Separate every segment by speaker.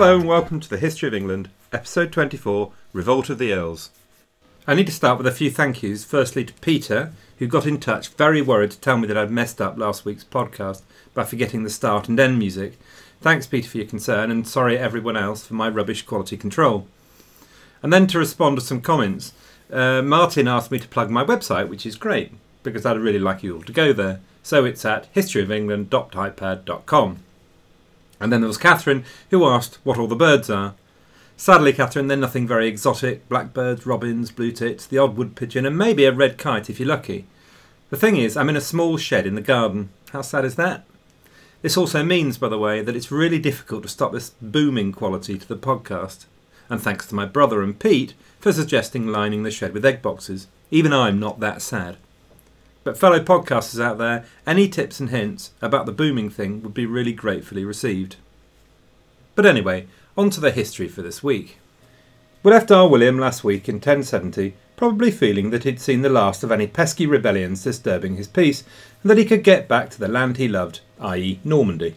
Speaker 1: Hello and welcome to the History of England, episode 24 Revolt of the Earls. I need to start with a few thank yous. Firstly, to Peter, who got in touch, very worried to tell me that I'd messed up last week's podcast by forgetting the start and end music. Thanks, Peter, for your concern, and sorry everyone else for my rubbish quality control. And then to respond to some comments, uh, Martin asked me to plug my website, which is great because I'd really like you all to go there. So it's at historyofengland.typepad.com. And then there was Catherine, who asked what all the birds are. Sadly, Catherine, they're nothing very exotic blackbirds, robins, blue tits, the odd wood pigeon, and maybe a red kite if you're lucky. The thing is, I'm in a small shed in the garden. How sad is that? This also means, by the way, that it's really difficult to stop this booming quality to the podcast. And thanks to my brother and Pete for suggesting lining the shed with egg boxes. Even I'm not that sad. But fellow podcasters out there, any tips and hints about the booming thing would be really gratefully received. But anyway, on to the history for this week. We left our William last week in 1070, probably feeling that he'd seen the last of any pesky rebellions disturbing his peace, and that he could get back to the land he loved, i.e., Normandy.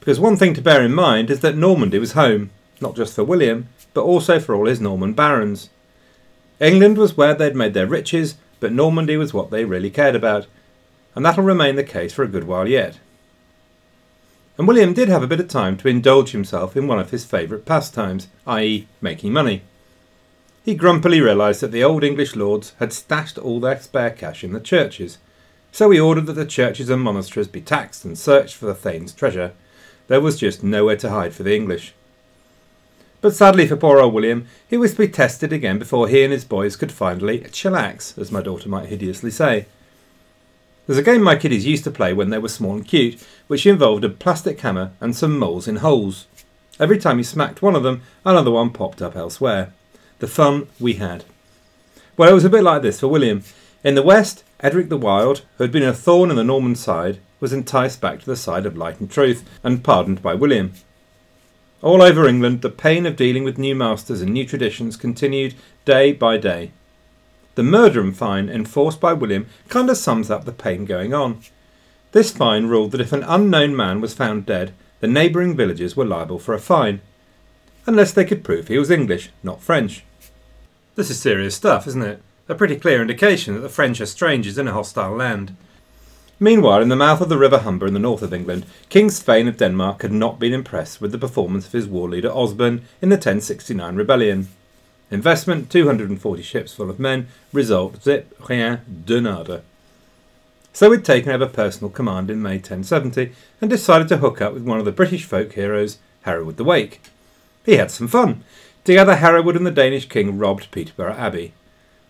Speaker 1: Because one thing to bear in mind is that Normandy was home, not just for William, but also for all his Norman barons. England was where they'd made their riches, but Normandy was what they really cared about, and that'll remain the case for a good while yet. And William did have a bit of time to indulge himself in one of his favourite pastimes, i.e., making money. He grumpily realised that the old English lords had stashed all their spare cash in the churches, so he ordered that the churches and monasteries be taxed and searched for the Thane's treasure. There was just nowhere to hide for the English. But sadly for poor old William, he was to be tested again before he and his boys could finally chillax, as my daughter might hideously say. There's a game my kiddies used to play when they were small and cute, which involved a plastic hammer and some moles in holes. Every time you smacked one of them, another one popped up elsewhere. The fun we had. Well, it was a bit like this for William. In the west, Edric the Wild, who had been a thorn in the Norman side, was enticed back to the side of light and truth and pardoned by William. All over England, the pain of dealing with new masters and new traditions continued day by day. The murdrum fine enforced by William kind of sums up the pain going on. This fine ruled that if an unknown man was found dead, the neighbouring villages were liable for a fine, unless they could prove he was English, not French. This is serious stuff, isn't it? A pretty clear indication that the French are strangers in a hostile land. Meanwhile, in the mouth of the River Humber in the north of England, King Svein of Denmark had not been impressed with the performance of his war leader Osborne in the 1069 rebellion. Investment 240 ships full of men, result zip, rien, de nada. So he'd taken over personal command in May 1070 and decided to hook up with one of the British folk heroes, Hereward the Wake. He had some fun. Together, Hereward and the Danish king robbed Peterborough Abbey.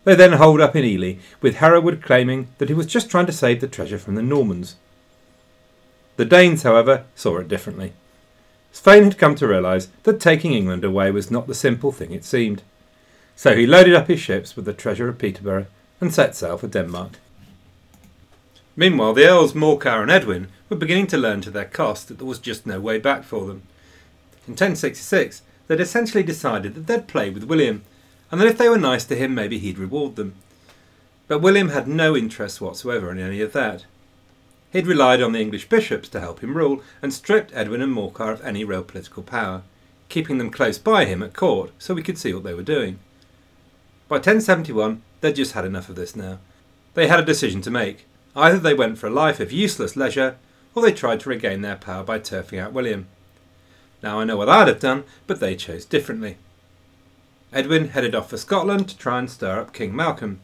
Speaker 1: They then holed up in Ely, with Hereward claiming that he was just trying to save the treasure from the Normans. The Danes, however, saw it differently. Svein had come to realise that taking England away was not the simple thing it seemed. So he loaded up his ships with the treasure of Peterborough and set sail for Denmark. Meanwhile, the Earls Morcar and Edwin were beginning to learn to their cost that there was just no way back for them. In 1066, they'd essentially decided that they'd play with William and that if they were nice to him, maybe he'd reward them. But William had no interest whatsoever in any of that. He'd relied on the English bishops to help him rule, and stripped Edwin and Morcar of any real political power, keeping them close by him at court so we could see what they were doing. By 1071, they'd just had enough of this now. They had a decision to make. Either they went for a life of useless leisure, or they tried to regain their power by turfing out William. Now I know what I'd have done, but they chose differently. Edwin headed off for Scotland to try and stir up King Malcolm.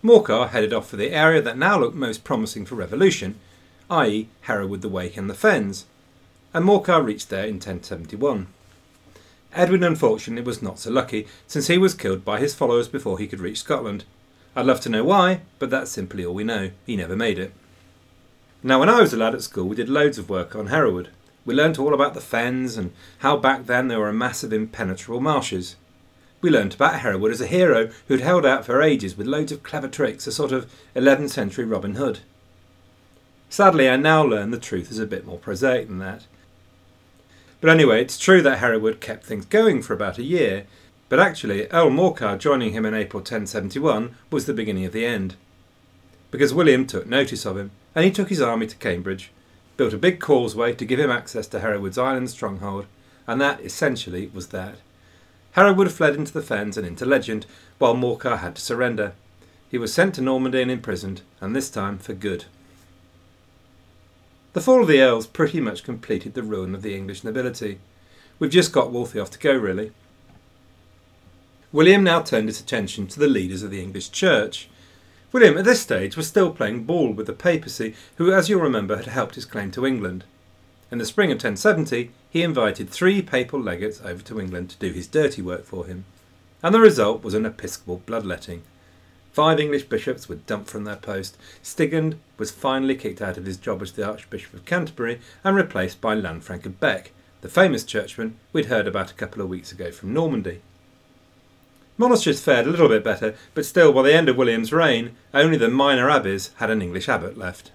Speaker 1: Morcar headed off for the area that now looked most promising for revolution, i.e., Hereward the Wake and the Fens, and Morcar reached there in 1071. Edwin unfortunately was not so lucky, since he was killed by his followers before he could reach Scotland. I'd love to know why, but that's simply all we know. He never made it. Now, when I was a lad at school, we did loads of work on Hereward. We learnt all about the fens and how back then there were a massive impenetrable marshes. We learnt about Hereward as a hero who'd held out for ages with loads of clever tricks, a sort of 11th century Robin Hood. Sadly, I now learn the truth is a bit more prosaic than that. But anyway, it's true that Hereward kept things going for about a year, but actually, Earl Morcar joining him in April 1071 was the beginning of the end. Because William took notice of him, and he took his army to Cambridge, built a big causeway to give him access to Hereward's island stronghold, and that essentially was that. Have fled into the fens and into legend, while Morcar had to surrender. He was sent to Normandy and imprisoned, and this time for good. The fall of the Earls pretty much completed the ruin of the English nobility. We've just got Waltheof to go, really. William now turned his attention to the leaders of the English Church. William, at this stage, was still playing ball with the papacy, who, as you'll remember, had helped his claim to England. In the spring of 1070, he invited three papal legates over to England to do his dirty work for him, and the result was an episcopal bloodletting. Five English bishops were dumped from their post. Stigand was finally kicked out of his job as the Archbishop of Canterbury and replaced by Lanfranc of Bec, the famous churchman we'd heard about a couple of weeks ago from Normandy. Monasteries fared a little bit better, but still, by the end of William's reign, only the minor abbeys had an English abbot left.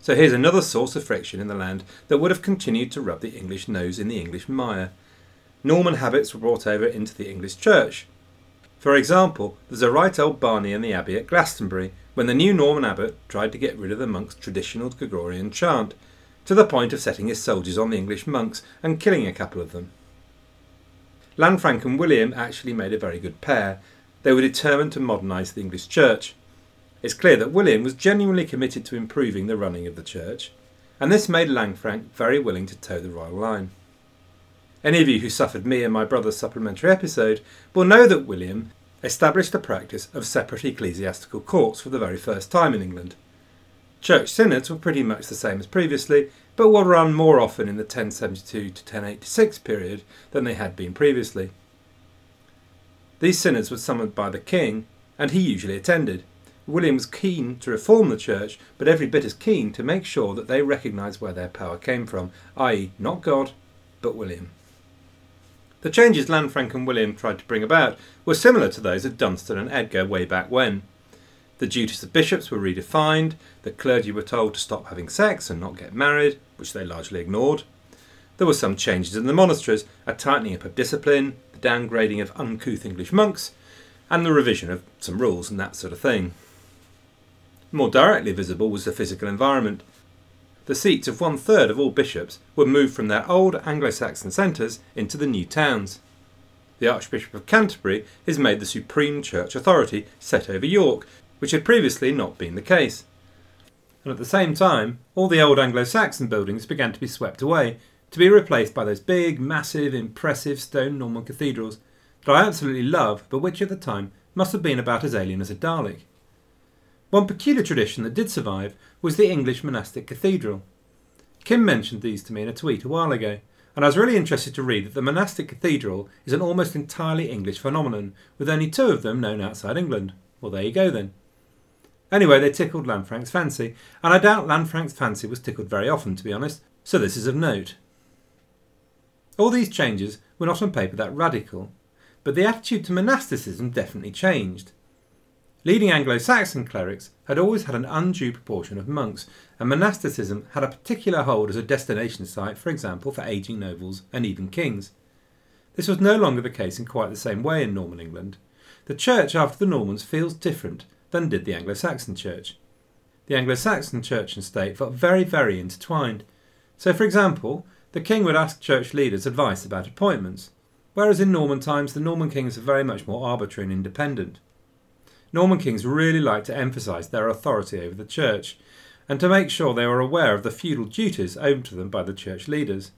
Speaker 1: So here's another source of friction in the land that would have continued to rub the English nose in the English mire. Norman habits were brought over into the English church. For example, there's a right old barney in the abbey at Glastonbury when the new Norman abbot tried to get rid of the monks' traditional Gregorian chant, to the point of setting his soldiers on the English monks and killing a couple of them. Lanfranc and William actually made a very good pair. They were determined to modernise the English church. It's clear that William was genuinely committed to improving the running of the church, and this made Lanfranc very willing to toe the royal line. Any of you who suffered me and my brother's supplementary episode will know that William established the practice of separate ecclesiastical courts for the very first time in England. Church synods were pretty much the same as previously, but were run more often in the 1072 to 1086 period than they had been previously. These synods were summoned by the king, and he usually attended. William was keen to reform the church, but every bit as keen to make sure that they recognised where their power came from, i.e., not God, but William. The changes Lanfranc and William tried to bring about were similar to those of Dunstan and Edgar way back when. The duties of bishops were redefined, the clergy were told to stop having sex and not get married, which they largely ignored. There were some changes in the monasteries, a tightening up of discipline, the downgrading of uncouth English monks, and the revision of some rules and that sort of thing. More directly visible was the physical environment the seats of one third of all bishops were moved from their old Anglo Saxon centres into the new towns. The Archbishop of Canterbury is made the supreme church authority set over York, which had previously not been the case. And at the same time, all the old Anglo Saxon buildings began to be swept away, to be replaced by those big, massive, impressive stone Norman cathedrals that I absolutely love, but which at the time must have been about as alien as a Dalek. One peculiar tradition that did survive was the English monastic cathedral. Kim mentioned these to me in a tweet a while ago, and I was really interested to read that the monastic cathedral is an almost entirely English phenomenon, with only two of them known outside England. Well, there you go then. Anyway, they tickled Lanfranc's fancy, and I doubt Lanfranc's fancy was tickled very often, to be honest, so this is of note. All these changes were not on paper that radical, but the attitude to monasticism definitely changed. Leading Anglo Saxon clerics had always had an undue proportion of monks, and monasticism had a particular hold as a destination site, for example, for ageing nobles and even kings. This was no longer the case in quite the same way in Norman England. The church after the Normans feels different than did the Anglo Saxon church. The Anglo Saxon church and state felt very, very intertwined. So, for example, the king would ask church leaders advice about appointments, whereas in Norman times the Norman kings were very much more arbitrary and independent. Norman kings really liked to emphasise their authority over the church and to make sure they were aware of the feudal duties owed to them by the church leaders.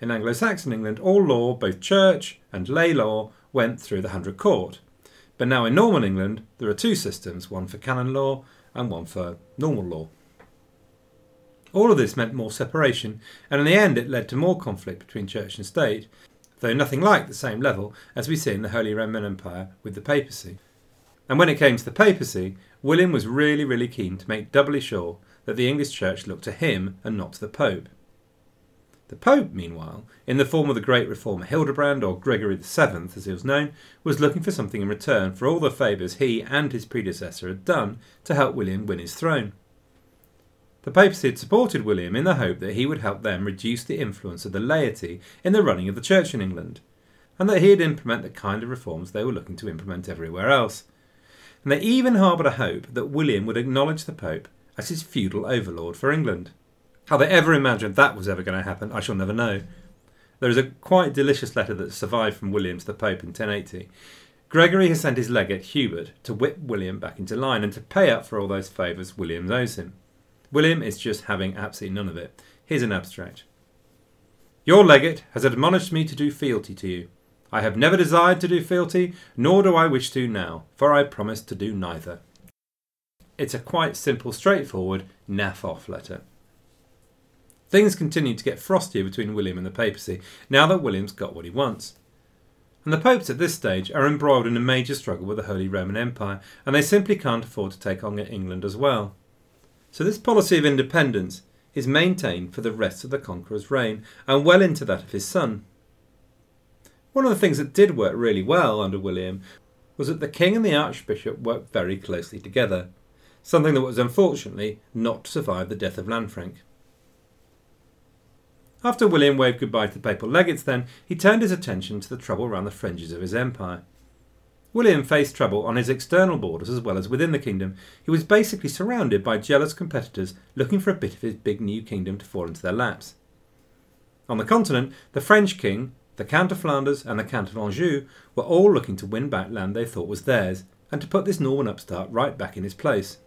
Speaker 1: In Anglo Saxon England, all law, both church and lay law, went through the Hundred Court. But now in Norman England, there are two systems one for canon law and one for normal law. All of this meant more separation, and in the end, it led to more conflict between church and state, though nothing like the same level as we see in the Holy Roman Empire with the papacy. And when it came to the papacy, William was really, really keen to make doubly sure that the English Church looked to him and not to the Pope. The Pope, meanwhile, in the form of the great reformer Hildebrand, or Gregory VII as he was known, was looking for something in return for all the favours he and his predecessor had done to help William win his throne. The papacy had supported William in the hope that he would help them reduce the influence of the laity in the running of the church in England, and that he'd implement the kind of reforms they were looking to implement everywhere else and they even harboured a hope that William would acknowledge the Pope as his feudal overlord for England. How they ever imagined that was ever going to happen, I shall never know. There is a quite delicious letter that survived from William to the Pope in 1080. Gregory has sent his legate, Hubert, to whip William back into line and to pay up for all those favours William owes him. William is just having absolutely none of it. Here's an abstract. Your legate has admonished me to do fealty to you. I have never desired to do fealty, nor do I wish to now, for I promised to do neither. It's a quite simple, straightforward, naff off letter. Things continue to get frostier between William and the papacy now that William's got what he wants. And the popes at this stage are embroiled in a major struggle with the Holy Roman Empire, and they simply can't afford to take on England as well. So this policy of independence is maintained for the rest of the conqueror's reign, and well into that of his son. One of the things that did work really well under William was that the king and the archbishop worked very closely together, something that was unfortunately not to survive the death of Lanfranc. After William waved goodbye to the papal legates, then, he turned his attention to the trouble around the fringes of his empire. William faced trouble on his external borders as well as within the kingdom. He was basically surrounded by jealous competitors looking for a bit of his big new kingdom to fall into their laps. On the continent, the French king, the Count of Flanders, and the Count of Anjou were all looking to win back land they thought was theirs and to put this Norman upstart right back in his place.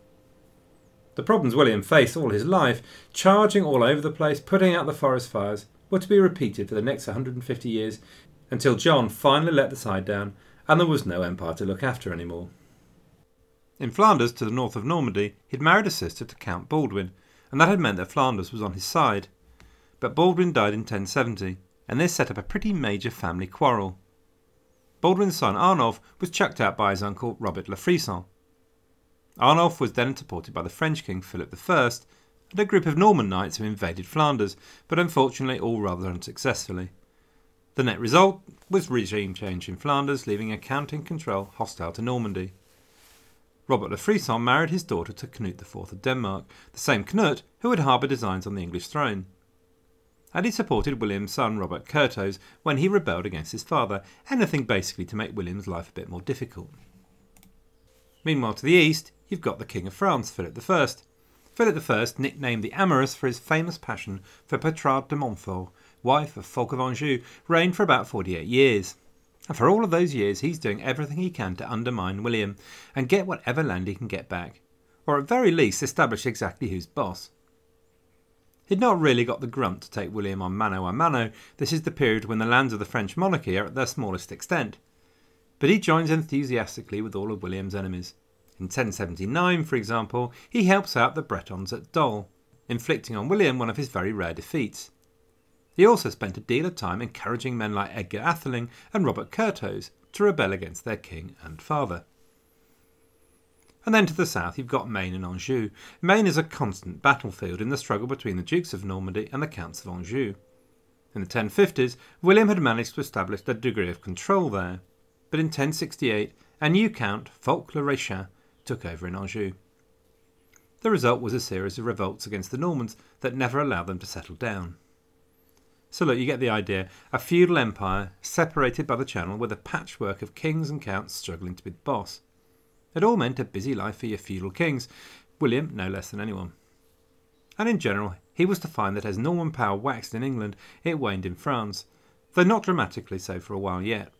Speaker 1: The problems William faced all his life, charging all over the place, putting out the forest fires, were to be repeated for the next 150 years until John finally let the side down and there was no empire to look after any more. In Flanders, to the north of Normandy, he'd married a sister to Count Baldwin, and that had meant that Flanders was on his side. But Baldwin died in 1070, and this set up a pretty major family quarrel. Baldwin's son Arnulf was chucked out by his uncle Robert le Frison, Arnulf was then supported by the French king Philip I and a group of Norman knights who invaded Flanders, but unfortunately all rather unsuccessfully. The net result was regime change in Flanders, leaving a counting control hostile to Normandy. Robert le Frison married his daughter to Knut IV of Denmark, the same Knut who had harboured designs on the English throne. And he supported William's son Robert Curthose when he rebelled against his father, anything basically to make William's life a bit more difficult. Meanwhile, to the east, you've got the King of France, Philip I. Philip I, nicknamed the Amorous for his famous passion for Bertrade de Montfort, wife of Fulk of Anjou, reigned for about 48 years. And for all of those years, he's doing everything he can to undermine William and get whatever land he can get back, or at very least establish exactly who's boss. He'd not really got the grunt to take William on mano a mano. This is the period when the lands of the French monarchy are at their smallest extent. But he joins enthusiastically with all of William's enemies. In 1079, for example, he helps out the Bretons at Dole, inflicting on William one of his very rare defeats. He also spent a deal of time encouraging men like Edgar Atheling and Robert Curthose to rebel against their king and father. And then to the south, you've got Maine and Anjou. Maine is a constant battlefield in the struggle between the Dukes of Normandy and the Counts of Anjou. In the 1050s, William had managed to establish a degree of control there, but in 1068, a new count, Fulk le Réchin, took over in Anjou. The result was a series of revolts against the Normans that never allowed them to settle down. So, look, you get the idea. A feudal empire separated by the Channel with a patchwork of kings and counts struggling to be the boss. It all meant a busy life for your feudal kings, William no less than anyone. And in general, he was to find that as Norman power waxed in England, it waned in France, though not dramatically so for a while yet.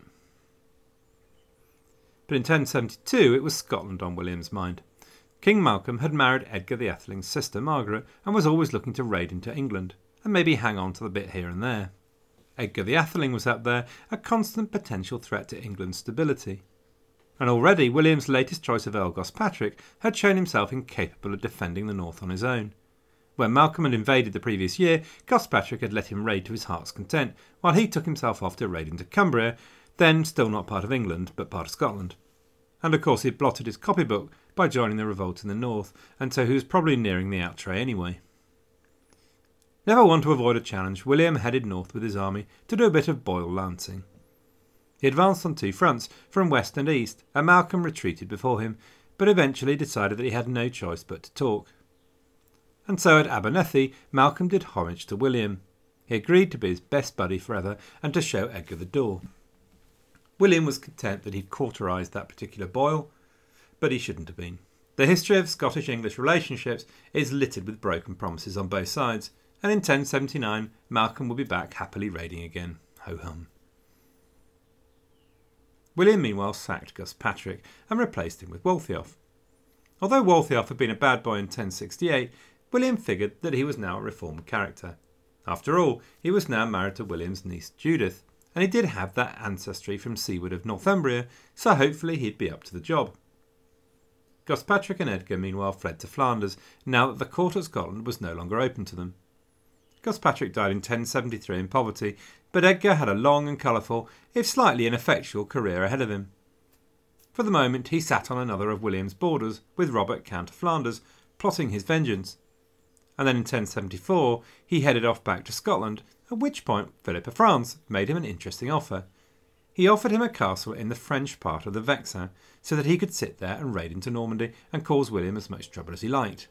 Speaker 1: But in 1072 it was Scotland on William's mind. King Malcolm had married Edgar the Atheling's sister Margaret and was always looking to raid into England and maybe hang on to the bit here and there. Edgar the Atheling was out there, a constant potential threat to England's stability. And already William's latest choice of Earl Gospatric had shown himself incapable of defending the north on his own. When Malcolm had invaded the previous year, Gospatric had let him raid to his heart's content, while he took himself off to raid into Cumbria, then still not part of England, but part of Scotland. And of course, he had blotted his copybook by joining the revolt in the north, and so he was probably nearing the outre anyway. Never one to avoid a challenge, William headed north with his army to do a bit of boil lancing. He advanced on two fronts, from west and east, and Malcolm retreated before him, but eventually decided that he had no choice but to talk. And so at Abernethy, Malcolm did homage to William. He agreed to be his best buddy forever and to show Edgar the door. William was content that he'd cauterised that particular boil, but he shouldn't have been. The history of Scottish English relationships is littered with broken promises on both sides, and in 1079 Malcolm would be back happily raiding again. Ho hum. William meanwhile sacked Gospatric and replaced him with Waltheof. Although Waltheof had been a bad boy in 1068, William figured that he was now a reformed character. After all, he was now married to William's niece Judith, and he did have that ancestry from Siward of Northumbria, so hopefully he'd be up to the job. Gospatric and Edgar meanwhile fled to Flanders, now that the court at Scotland was no longer open to them. Gospatric died in 1073 in poverty, but Edgar had a long and colourful, if slightly ineffectual, career ahead of him. For the moment, he sat on another of William's borders with Robert, Count of Flanders, plotting his vengeance. And then in 1074, he headed off back to Scotland, at which point Philip of France made him an interesting offer. He offered him a castle in the French part of the Vexin, so that he could sit there and raid into Normandy and cause William as much trouble as he liked.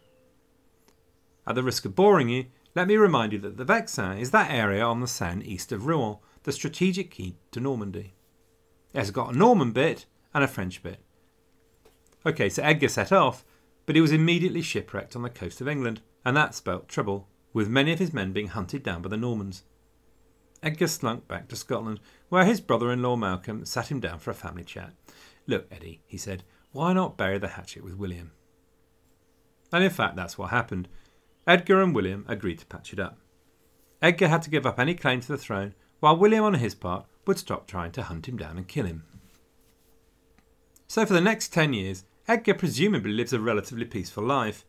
Speaker 1: At the risk of boring you, let me remind you that the Vexin is that area on the Seine east of Rouen, the strategic key to Normandy. It has got a Norman bit and a French bit. Okay, so Edgar set off, but he was immediately shipwrecked on the coast of England, and that spelt trouble, with many of his men being hunted down by the Normans. Edgar slunk back to Scotland, where his brother in law Malcolm sat him down for a family chat. Look, Eddie, he said, why not bury the hatchet with William? And in fact, that's what happened. Edgar and William agreed to patch it up. Edgar had to give up any claim to the throne, while William, on his part, would stop trying to hunt him down and kill him. So, for the next ten years, Edgar presumably lives a relatively peaceful life.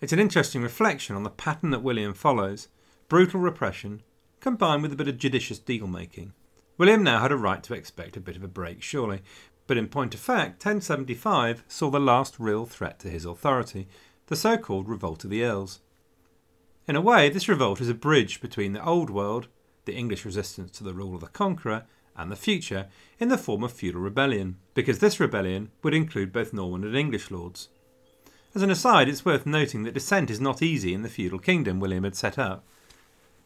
Speaker 1: It's an interesting reflection on the pattern that William follows brutal repression, combined with a bit of judicious deal making. William now had a right to expect a bit of a break, surely, but in point of fact, 1075 saw the last real threat to his authority, the so called Revolt of the Earls. In a way, this revolt is a bridge between the old world, the English resistance to the rule of the conqueror, and the future, in the form of feudal rebellion, because this rebellion would include both Norman and English lords. As an aside, it's worth noting that dissent is not easy in the feudal kingdom William had set up.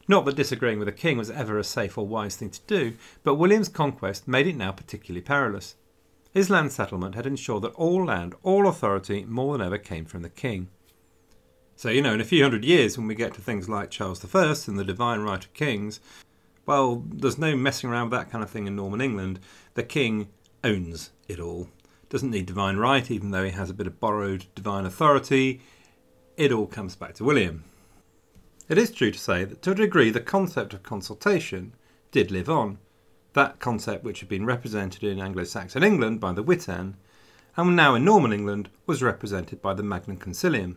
Speaker 1: Not that disagreeing with a king was ever a safe or wise thing to do, but William's conquest made it now particularly perilous. His land settlement had ensured that all land, all authority, more than ever came from the king. So, you know, in a few hundred years, when we get to things like Charles I and the divine right of kings, well, there's no messing around with that kind of thing in Norman England. The king owns it all. Doesn't need divine right, even though he has a bit of borrowed divine authority. It all comes back to William. It is true to say that to a degree the concept of consultation did live on. That concept, which had been represented in Anglo Saxon England by the Witan, and now in Norman England, was represented by the Magnum Concilium.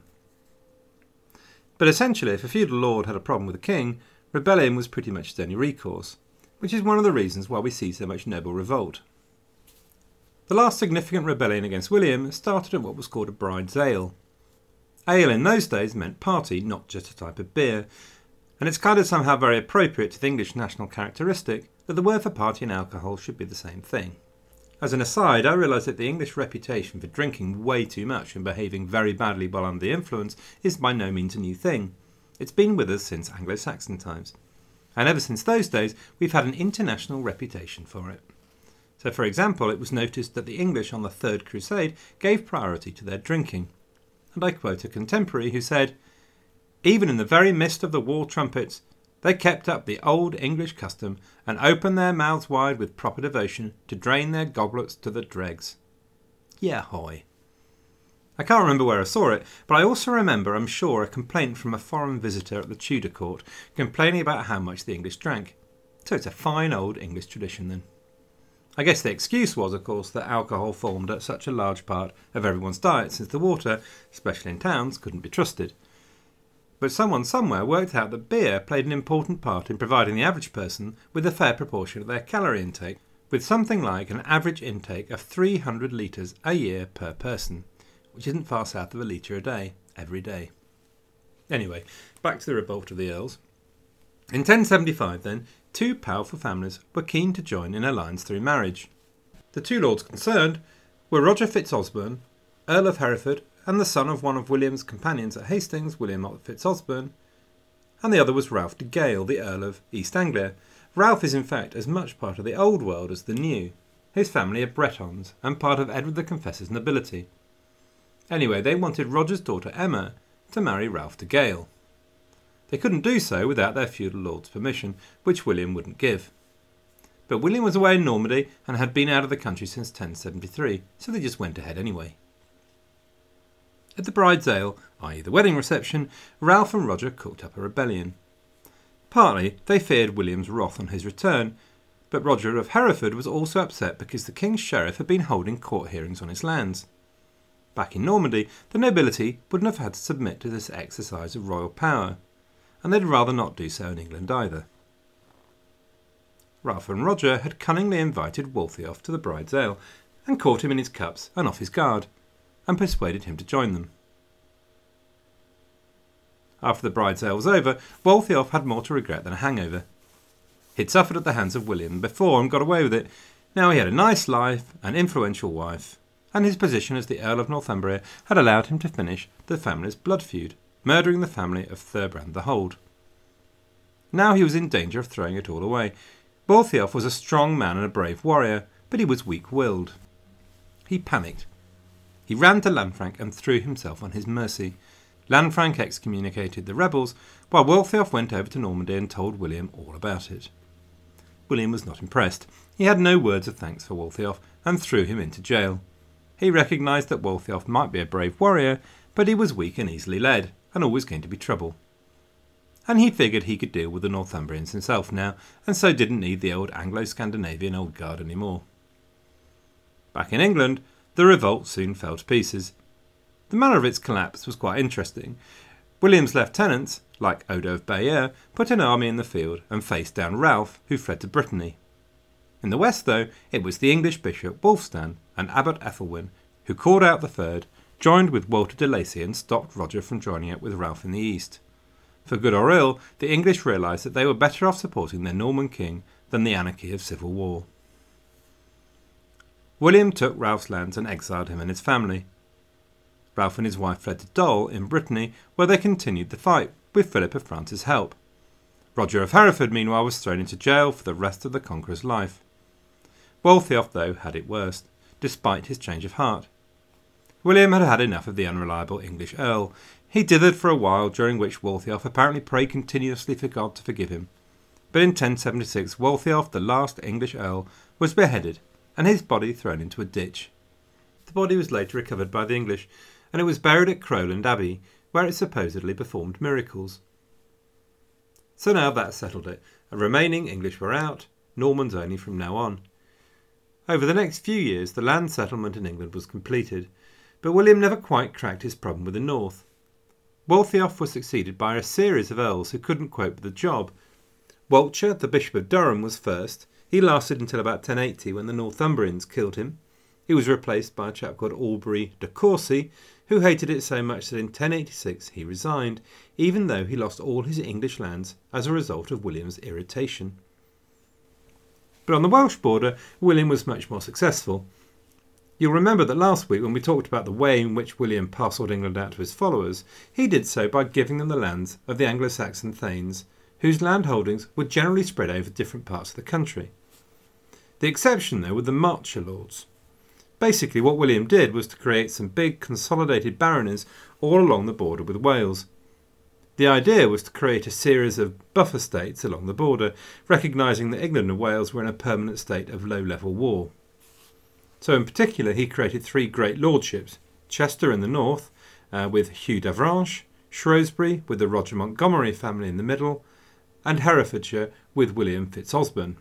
Speaker 1: But essentially, if a feudal lord had a problem with a king, rebellion was pretty much his only recourse, which is one of the reasons why we see so much noble revolt. The last significant rebellion against William started at what was called a bride's ale. Ale in those days meant party, not just a type of beer, and it's kind of somehow very appropriate to the English national characteristic that the word for party and alcohol should be the same thing. As an aside, I realise that the English reputation for drinking way too much and behaving very badly while under the influence is by no means a new thing. It's been with us since Anglo Saxon times. And ever since those days, we've had an international reputation for it. So, for example, it was noticed that the English on the Third Crusade gave priority to their drinking. And I quote a contemporary who said, Even in the very midst of the war trumpets, they kept up the old English custom and opened their mouths wide with proper devotion to drain their goblets to the dregs. Yeah, hoy. I can't remember where I saw it, but I also remember, I'm sure, a complaint from a foreign visitor at the Tudor court complaining about how much the English drank. So it's a fine old English tradition then. I guess the excuse was, of course, that alcohol formed such a large part of everyone's diet since the water, especially in towns, couldn't be trusted. But someone somewhere worked out that beer played an important part in providing the average person with a fair proportion of their calorie intake, with something like an average intake of 300 litres a year per person, which isn't far south of a litre a day, every day. Anyway, back to the revolt of the Earls. In 1075, then, two powerful families were keen to join in alliance through marriage. The two lords concerned were Roger Fitzosborne, Earl of Hereford and the son of one of William's companions at Hastings, William Fitzosborne, and the other was Ralph de Gael, the Earl of East Anglia. Ralph is in fact as much part of the old world as the new. His family are Bretons and part of Edward the Confessor's nobility. Anyway, they wanted Roger's daughter Emma to marry Ralph de Gael. They couldn't do so without their feudal lord's permission, which William wouldn't give. But William was away in Normandy and had been out of the country since 1073, so they just went ahead anyway. At the bride's ale, i.e., the wedding reception, Ralph and Roger cooked up a rebellion. Partly they feared William's wrath on his return, but Roger of Hereford was also upset because the king's sheriff had been holding court hearings on his lands. Back in Normandy, the nobility wouldn't have had to submit to this exercise of royal power, and they'd rather not do so in England either. Ralph and Roger had cunningly invited Waltheof to the bride's ale, and caught him in his cups and off his guard, and persuaded him to join them. After the bride's ale was over, Waltheof had more to regret than a hangover. He'd suffered at the hands of William before and got away with it. Now he had a nice life, an influential wife, and his position as the Earl of Northumbria had allowed him to finish the family's blood feud, murdering the family of Thurbrand the Hold. Now he was in danger of throwing it all away. Waltheof was a strong man and a brave warrior, but he was weak willed. He panicked. He ran to Lanfranc and threw himself on his mercy. Lanfranc excommunicated the rebels, while Waltheof went over to Normandy and told William all about it. William was not impressed. He had no words of thanks for Waltheof and threw him into jail. He recognised that Waltheof might be a brave warrior, but he was weak and easily led, and always going to be trouble. And he figured he could deal with the Northumbrians himself now, and so didn't need the old Anglo Scandinavian old guard any more. Back in England, the revolt soon fell to pieces. The manner of its collapse was quite interesting. William's lieutenants, like Odo of Bayeux, put an army in the field and faced down Ralph, who fled to Brittany. In the west, though, it was the English bishop Wulfstan and Abbot Ethelwyn who called out the fyrd, joined with Walter de Lacy and stopped Roger from joining up with Ralph in the east. For good or ill, the English realised that they were better off supporting their Norman king than the anarchy of civil war. William took Ralph's lands and exiled him and his family. Ralph and his wife fled to Dol in Brittany, where they continued the fight, with Philip of France's help. Roger of Hereford, meanwhile, was thrown into jail for the rest of the conqueror's life. Waltheof, though, had it worst, despite his change of heart. William had had enough of the unreliable English earl. He dithered for a while, during which Waltheof apparently prayed continuously for God to forgive him. But in 1076, Waltheof, the last English earl, was beheaded, and his body thrown into a ditch. The body was later recovered by the English, and it was buried at Crowland Abbey, where it supposedly performed miracles. So now that settled it. The remaining English were out, Normans only from now on. Over the next few years, the land settlement in England was completed, but William never quite cracked his problem with the north. Waltheof was succeeded by a series of earls who couldn't cope with the job. Walcher, the Bishop of Durham, was first. He lasted until about 1080 when the Northumbrians killed him. He was replaced by a chap called Aubrey de Courcy, who hated it so much that in 1086 he resigned, even though he lost all his English lands as a result of William's irritation. But on the Welsh border, William was much more successful. You'll remember that last week when we talked about the way in which William parcelled England out to his followers, he did so by giving them the lands of the Anglo Saxon Thanes, whose landholdings were generally spread over different parts of the country. The exception, though, were the Marcher lords. Basically, what William did was to create some big consolidated baronies all along the border with Wales. The idea was to create a series of buffer states along the border, recognising that England and Wales were in a permanent state of low level war. So, in particular, he created three great lordships Chester in the north, uh, with Hugh d'Avranches, Shrewsbury, with the Roger Montgomery family in the middle, and Herefordshire, with William Fitzosborne.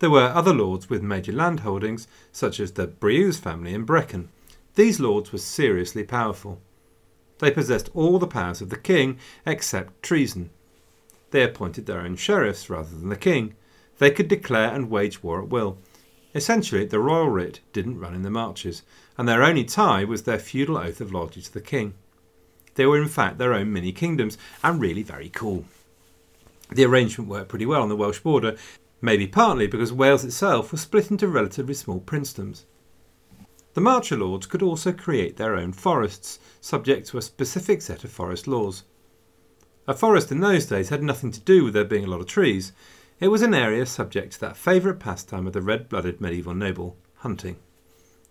Speaker 1: There were other lords with major landholdings, such as the Briouse family in Brecon. These lords were seriously powerful. They possessed all the powers of the king except treason. They appointed their own sheriffs rather than the king. They could declare and wage war at will. Essentially, the royal writ didn't run in the marches, and their only tie was their feudal oath of loyalty to the king. They were in fact their own mini kingdoms, and really very cool. The arrangement worked pretty well on the Welsh border, maybe partly because Wales itself was split into relatively small princedoms. The Marcher lords could also create their own forests, subject to a specific set of forest laws. A forest in those days had nothing to do with there being a lot of trees. It was an area subject to that favourite pastime of the red blooded medieval noble, hunting.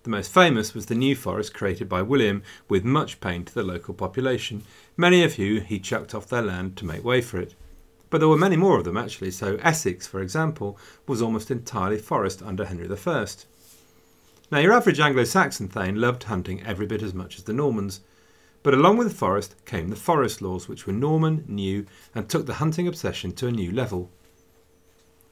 Speaker 1: The most famous was the New Forest created by William with much pain to the local population, many of whom he chucked off their land to make way for it. But there were many more of them actually, so Essex, for example, was almost entirely forest under Henry I. Now, your average Anglo Saxon Thane loved hunting every bit as much as the Normans, but along with the forest came the forest laws, which were Norman, new, and took the hunting obsession to a new level.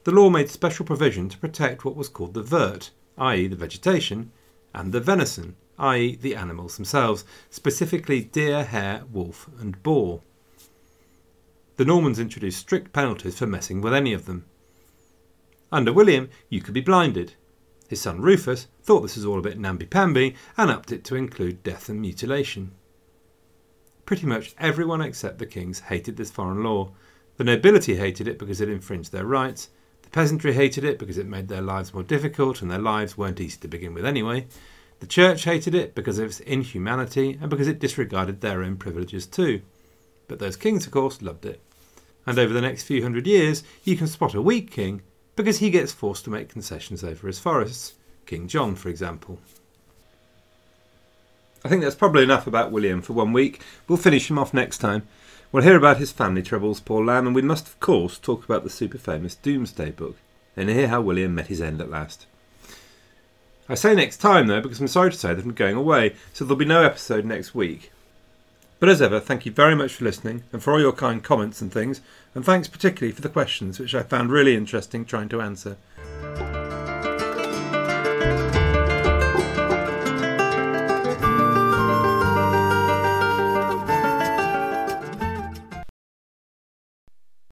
Speaker 1: The law made special provision to protect what was called the vert, i.e., the vegetation, and the venison, i.e., the animals themselves, specifically deer, hare, wolf, and boar. The Normans introduced strict penalties for messing with any of them. Under William, you could be blinded. His son Rufus thought this was all a bit namby-pamby and upped it to include death and mutilation. Pretty much everyone except the kings hated this foreign law. The nobility hated it because it infringed their rights, The peasantry hated it because it made their lives more difficult and their lives weren't easy to begin with anyway. The church hated it because of its inhumanity and because it disregarded their own privileges too. But those kings, of course, loved it. And over the next few hundred years, you can spot a weak king because he gets forced to make concessions over his forests. King John, for example. I think that's probably enough about William for one week. We'll finish him off next time. We'll hear about his family troubles, poor lamb, and we must, of course, talk about the super famous Domesday Book and hear how William met his end at last. I say next time, though, because I'm sorry to say that I'm going away, so there'll be no episode next week. But as ever, thank you very much for listening and for all your kind comments and things, and thanks particularly for the questions, which I found really interesting trying to answer.